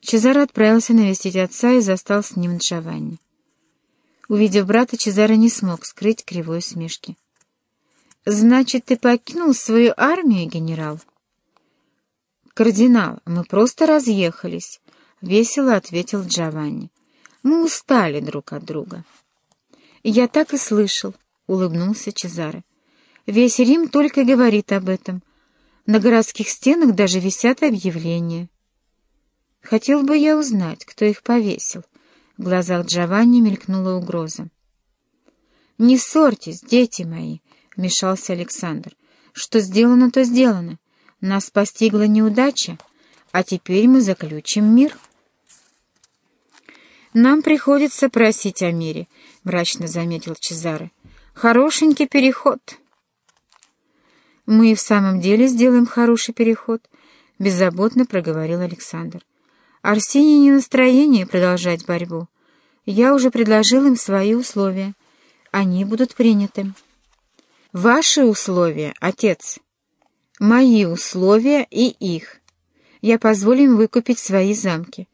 Чезаро отправился навестить отца и застал с ним Джованни. Увидев брата, Чезаро не смог скрыть кривой усмешки. «Значит, ты покинул свою армию, генерал?» «Кардинал, мы просто разъехались», — весело ответил Джованни. «Мы устали друг от друга». «Я так и слышал», — улыбнулся Чезаре. «Весь Рим только говорит об этом. На городских стенах даже висят объявления». «Хотел бы я узнать, кто их повесил», — в глазах Джованни мелькнула угроза. «Не ссорьтесь, дети мои», — вмешался Александр. «Что сделано, то сделано. Нас постигла неудача, а теперь мы заключим мир». «Нам приходится просить о мире», — мрачно заметил Чезаре. «Хорошенький переход». «Мы и в самом деле сделаем хороший переход», — беззаботно проговорил Александр. «Арсений не настроение продолжать борьбу. Я уже предложил им свои условия. Они будут приняты». Ваши условия, отец. Мои условия и их. Я позволю им выкупить свои замки.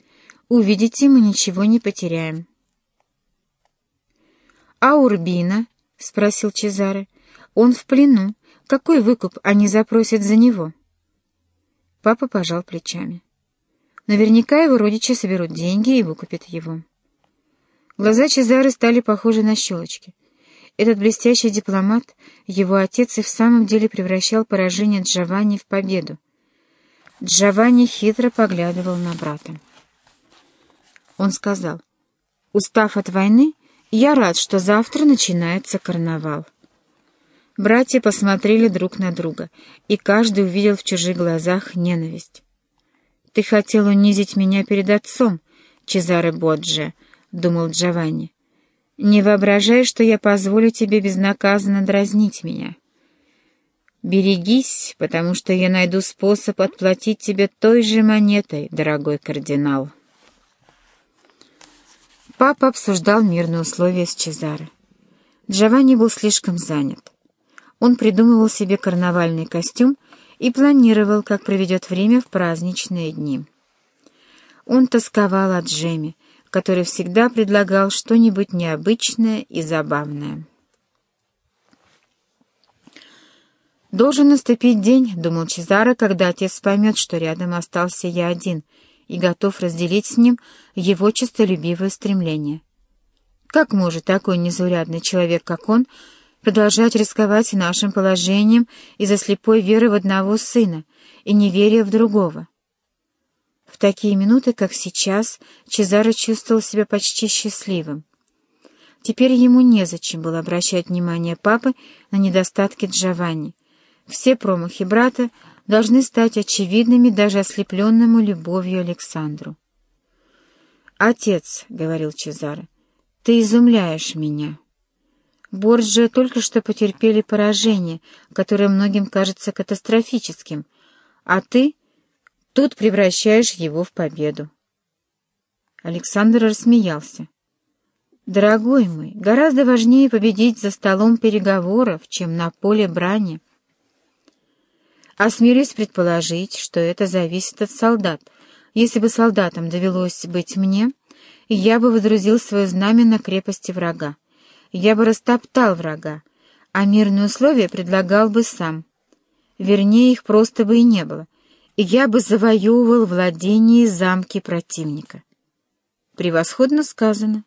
Увидите, мы ничего не потеряем. «А Урбина?» — спросил Чезаре. «Он в плену. Какой выкуп они запросят за него?» Папа пожал плечами. Наверняка его родичи соберут деньги и выкупят его. Глаза Чезары стали похожи на щелочки. Этот блестящий дипломат, его отец и в самом деле превращал поражение Джованни в победу. Джованни хитро поглядывал на брата. Он сказал, «Устав от войны, я рад, что завтра начинается карнавал». Братья посмотрели друг на друга, и каждый увидел в чужих глазах ненависть. «Ты хотел унизить меня перед отцом, Чезаре Боджи», — думал Джованни. Не воображай, что я позволю тебе безнаказанно дразнить меня. Берегись, потому что я найду способ отплатить тебе той же монетой, дорогой кардинал. Папа обсуждал мирные условия с Чезаре. Джованни был слишком занят. Он придумывал себе карнавальный костюм и планировал, как проведет время в праздничные дни. Он тосковал от Джеми, который всегда предлагал что-нибудь необычное и забавное. «Должен наступить день», — думал Чезаро, когда отец поймет, что рядом остался я один и готов разделить с ним его честолюбивое стремление. Как может такой незаурядный человек, как он, продолжать рисковать нашим положением из-за слепой веры в одного сына и неверия в другого? В такие минуты, как сейчас, Чезаро чувствовал себя почти счастливым. Теперь ему незачем было обращать внимание папы на недостатки Джованни. Все промахи брата должны стать очевидными даже ослепленному любовью Александру. «Отец», — говорил Чезаро, — «ты изумляешь меня». Борджиа только что потерпели поражение, которое многим кажется катастрофическим, а ты Тут превращаешь его в победу. Александр рассмеялся. «Дорогой мой, гораздо важнее победить за столом переговоров, чем на поле брани. Осмелюсь предположить, что это зависит от солдат. Если бы солдатам довелось быть мне, я бы выдрузил свое знамя на крепости врага. Я бы растоптал врага, а мирные условия предлагал бы сам. Вернее, их просто бы и не было я бы завоевывал владение и замки противника. Превосходно сказано.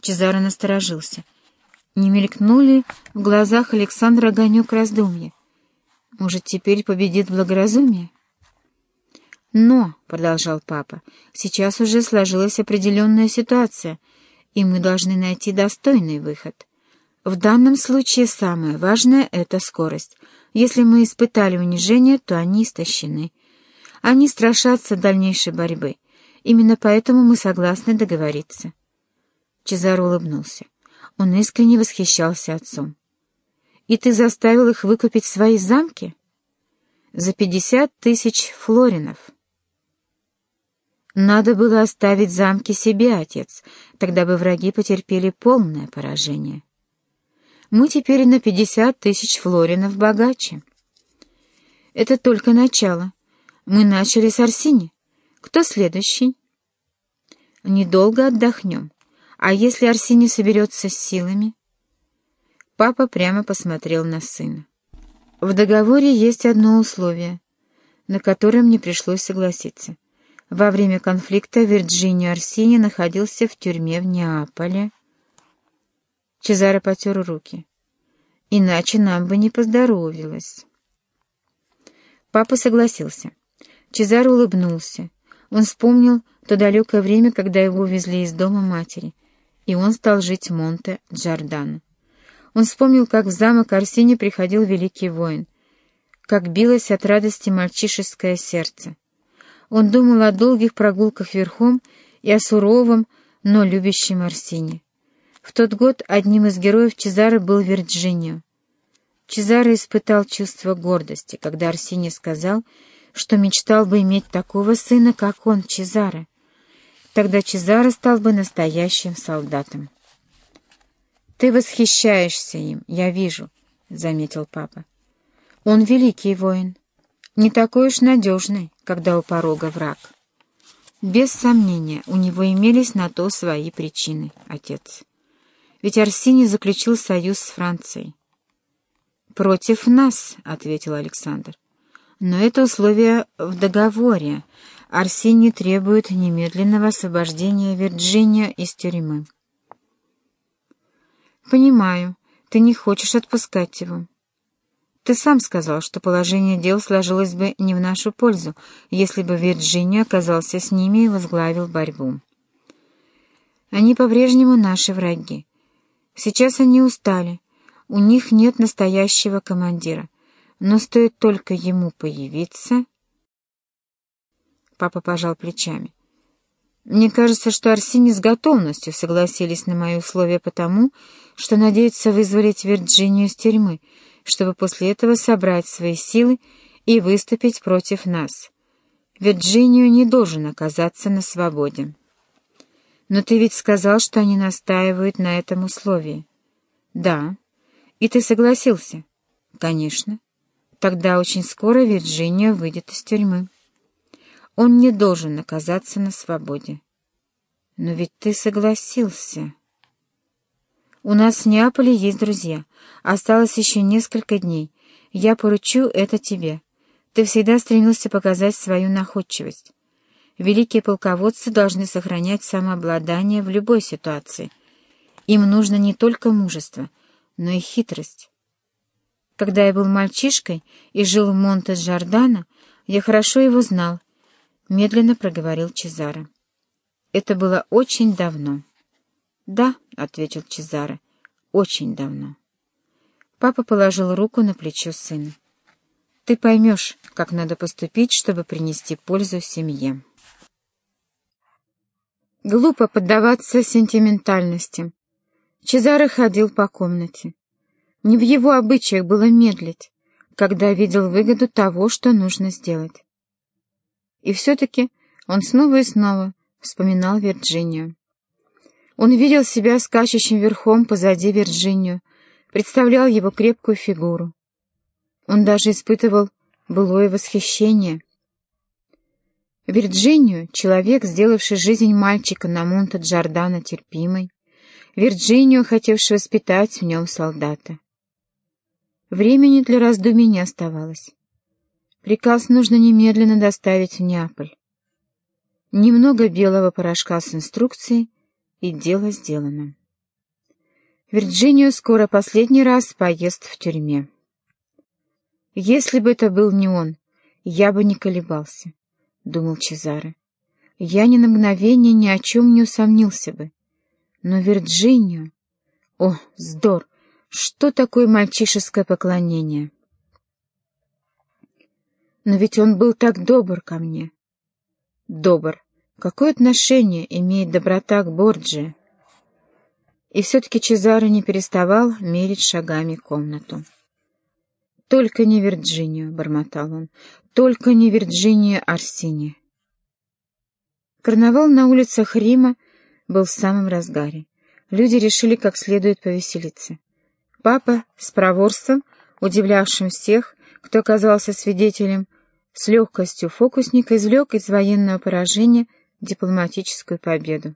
Чезаро насторожился. Не мелькнули в глазах Александра огонек раздумья. Может, теперь победит благоразумие? Но, — продолжал папа, — сейчас уже сложилась определенная ситуация, и мы должны найти достойный выход. В данном случае самое важное — это скорость — если мы испытали унижение, то они истощены. Они страшатся дальнейшей борьбы. Именно поэтому мы согласны договориться. Чезаро улыбнулся. Он искренне восхищался отцом. «И ты заставил их выкупить свои замки?» «За пятьдесят тысяч флоринов». «Надо было оставить замки себе, отец, тогда бы враги потерпели полное поражение». Мы теперь на пятьдесят тысяч флоринов богаче. Это только начало. Мы начали с Арсини. Кто следующий? Недолго отдохнем. А если Арсений соберется с силами? Папа прямо посмотрел на сына. В договоре есть одно условие, на которое мне пришлось согласиться. Во время конфликта Вирджинио Арсений находился в тюрьме в Неаполе. Чезаро потер руки. Иначе нам бы не поздоровилось. Папа согласился. Чезаро улыбнулся. Он вспомнил то далекое время, когда его увезли из дома матери, и он стал жить в Монте-Джордано. Он вспомнил, как в замок Арсений приходил великий воин, как билось от радости мальчишеское сердце. Он думал о долгих прогулках верхом и о суровом, но любящем Арсене. В тот год одним из героев Чезары был Вирджинио. Чезаро испытал чувство гордости, когда Арсений сказал, что мечтал бы иметь такого сына, как он, Чезаро. Тогда Чезаро стал бы настоящим солдатом. «Ты восхищаешься им, я вижу», — заметил папа. «Он великий воин, не такой уж надежный, когда у порога враг». Без сомнения, у него имелись на то свои причины, отец. Ведь Арсений заключил союз с Францией. «Против нас», — ответил Александр. «Но это условие в договоре. Арсений требует немедленного освобождения Вирджиния из тюрьмы». «Понимаю, ты не хочешь отпускать его. Ты сам сказал, что положение дел сложилось бы не в нашу пользу, если бы Вирджиния оказался с ними и возглавил борьбу. Они по-прежнему наши враги. Сейчас они устали, у них нет настоящего командира, но стоит только ему появиться...» Папа пожал плечами. Мне кажется, что Арсений с готовностью согласились на мои условия потому, что надеются вызволить Вирджинию из тюрьмы, чтобы после этого собрать свои силы и выступить против нас. Вирджинию не должен оказаться на свободе. Но ты ведь сказал, что они настаивают на этом условии. Да. И ты согласился? Конечно. Тогда очень скоро Вирджиния выйдет из тюрьмы. Он не должен оказаться на свободе. Но ведь ты согласился. У нас в Неаполе есть друзья. Осталось еще несколько дней. Я поручу это тебе. Ты всегда стремился показать свою находчивость. Великие полководцы должны сохранять самообладание в любой ситуации. Им нужно не только мужество, но и хитрость. Когда я был мальчишкой и жил в Монте-Джордано, я хорошо его знал — медленно проговорил Чезаро. «Это было очень давно». «Да», — ответил Чезаро, — «очень давно». Папа положил руку на плечо сына. «Ты поймешь, как надо поступить, чтобы принести пользу семье». Глупо поддаваться сентиментальности. Чезаро ходил по комнате. Не в его обычаях было медлить, когда видел выгоду того, что нужно сделать. И все-таки он снова и снова вспоминал Вирджинию. Он видел себя скачущим верхом позади Вирджинию, представлял его крепкую фигуру. Он даже испытывал былое восхищение. Вирджинию — человек, сделавший жизнь мальчика на Монте-Джордано терпимой, Вирджинию, хотевший воспитать в нем солдата. Времени для раздумий не оставалось. Приказ нужно немедленно доставить в Неаполь. Немного белого порошка с инструкцией, и дело сделано. Вирджинию скоро последний раз поест в тюрьме. Если бы это был не он, я бы не колебался, — думал Чезаре. Я ни на мгновение ни о чем не усомнился бы. Но Вирджинию... О, здор! Что такое мальчишеское поклонение? Но ведь он был так добр ко мне. Добр. Какое отношение имеет доброта к Борджи? И все-таки Чезаро не переставал мерить шагами комнату. «Только не Вирджинию», — бормотал он, — «только не Вирджиния Арсини». Карнавал на улицах Рима был в самом разгаре. Люди решили как следует повеселиться. Папа с проворством, удивлявшим всех, кто оказался свидетелем, с легкостью фокусника извлек из военного поражения дипломатическую победу.